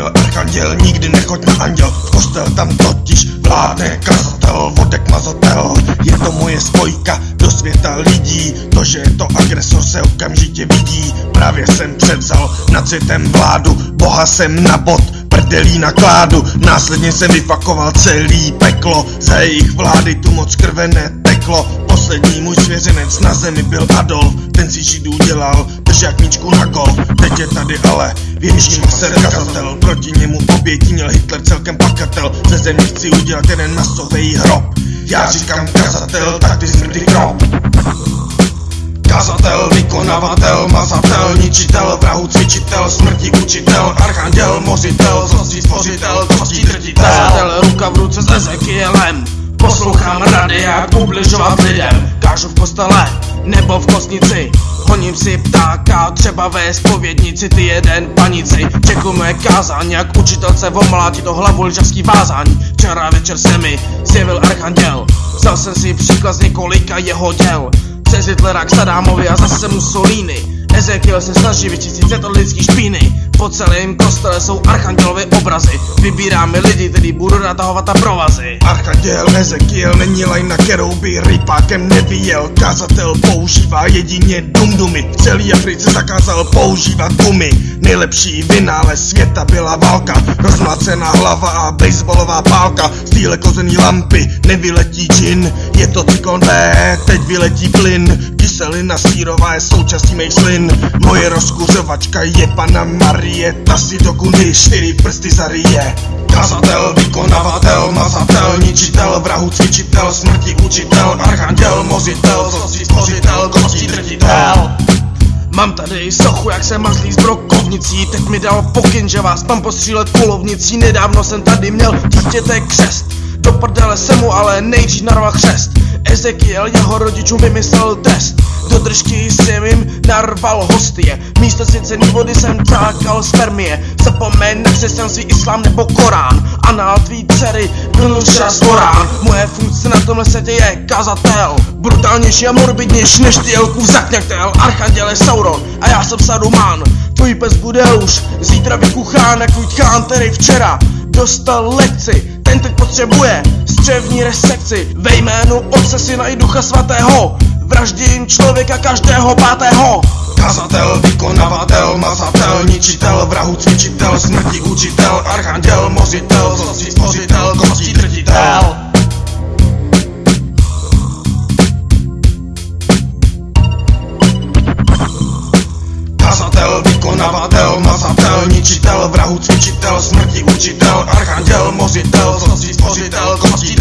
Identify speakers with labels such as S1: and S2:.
S1: anděl, archanděl, nikdy nechoď na anděl, kostel tam totiž vládne kastel, vodek mazatel, je to moje spojka do světa lidí, to, že je to agresor se okamžitě vidí, právě jsem převzal nad světem vládu, boha jsem na bod, prdelí na kládu. Následně jsem vyfakoval celý peklo. Za jejich vlády tu moc krvené teklo. Poslední můj svěřenec na zemi byl Adolf. Ten si židů dělal držákničku na golf je tady ale. Větší ser kazatel Proti němu oběti měl Hitler celkem pakatel. Ze země chci udělat jeden masový hrob. Já říkám kazatel, tak ty smrdy krop. Kazatel, vykonavatel, mazatel, ničitel, vrahu cvičitel, smrti učitel, archanděl, mozitel, zlostí stvořitel, kostí drtitel.
S2: Kazatel, ruka v ruce s Ezekielem, poslouchám rady, jak ubližovat lidem. Kážu v kostele, nebo v kostnici, Honím si ptáka, třeba ve spovědnici ty jeden panici. Čeku moje kázání, jak učitelce omlátí do hlavu lyžavský vázání. Včera večer se mi zjevil archanděl Vzal jsem si příklad z několika jeho děl. Přes Hitlera k Sadámovi a zase Mussolini Ezekiel se snaží vyčistit lidský špíny celém kostele jsou archandělové obrazy. Vybíráme lidi, který budou natahovat a provazy.
S1: Archanděl Ezekiel není lajna, kterou by rypákem nevyjel Kazatel používá jedině dumdumy. V celý Africe zakázal používat gumy. Nejlepší vynález světa byla válka. Rozmlacená hlava a baseballová pálka. Z kozený lampy nevyletí džin Je to cyklon B, teď vyletí plyn Kyselina sírová je součástí mých slin Moje rozkuřovačka je pana Marie. Ta si do kundy čtyři prsty zarije Kazatel, vykonavatel, mazatel, ničitel, vrahu cvičitel, smrti učitel, archanděl, mozitel, zlostí stvořitel, kostí drtitel.
S2: Mám tady sochu, jak se mazlí s brokovnicí. Teď mi dal pokyn, že vás mám postřílet kulovnicí. Nedávno jsem tady měl dítěte křest. Do prdele se mu ale nejdřív narval křest Ezekiel jeho rodičům vymyslel test. Do držky jsem jim narval hostie. Místo svěcený vody jsem čákal spermie. Zapomeň na křesťanství, islám nebo Korán. A na tvý dcery byl čas Korán Moje funkce na tomhle světě je kazatel. Brutálnější a morbidnější než ty Elkův zakněktel Archanděl je Sauron a já jsem Saruman. Tvůj pes bude už zítra vykuchán jak tvůj který včera dostal lekci potřebuje střevní resekci Ve jménu Otce, Syna i Ducha Svatého Vraždím člověka každého pátého.
S1: Kazatel, vykonavatel, mazatel, ničitel, vrahu cvičitel, smrti učitel, archanděl, mozitel, zlostí stvořitel, kostí vrahu cvičitel, smrti učitel, archanděl, mozitel, zlostí stvořitel, kostí